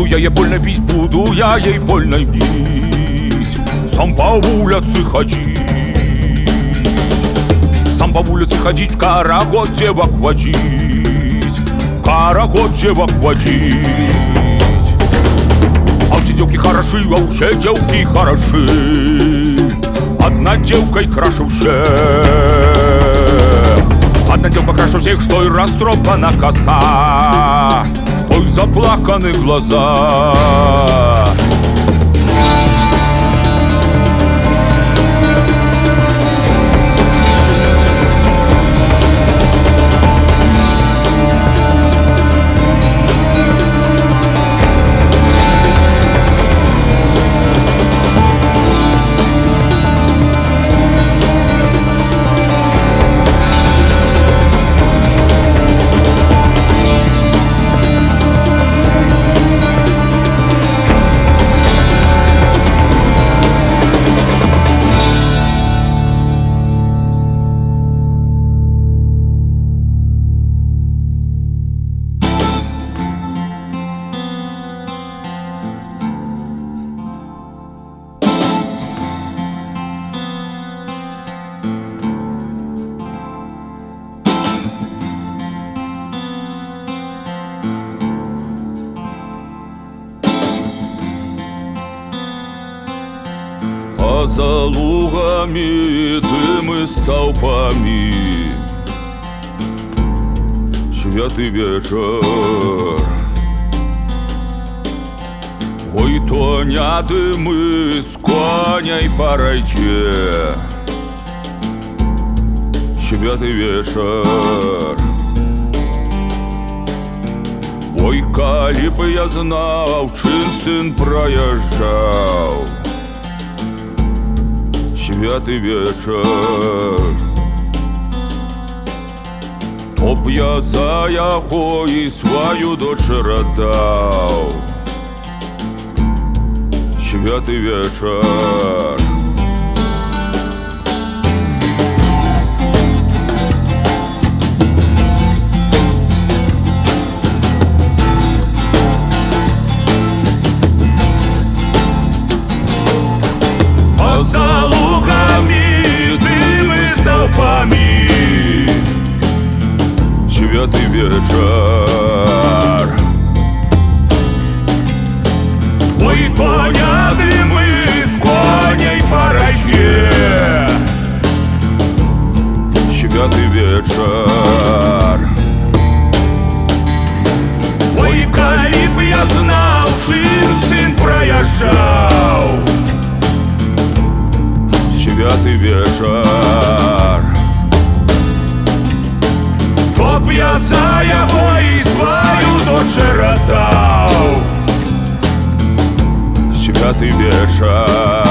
Буду я ей больно бить, буду я ей больно бить Сам по улице ходить. Сам по улице ходить, в карагод девок водить. Карагод девок водить. А все девки хороши, а все девки хороши. Одна девка и краше всех Одна девка краше всех, что и растрепана коса заплаканы глаза за лугамі дым і стаўпамі святы вечар Ой тоня дымы з коней парайце Святы вечар Ой калі бы я знаў, чын сын праязджаў Святый вечер. То б я за яго і сваю дочера даў Святый вечер. Поза Святый вечер. Ой, коня дымы с коней по роще Святый вечер. Ой, коли я знал, чым сын проезжал. Святый вечер себя ты бежал.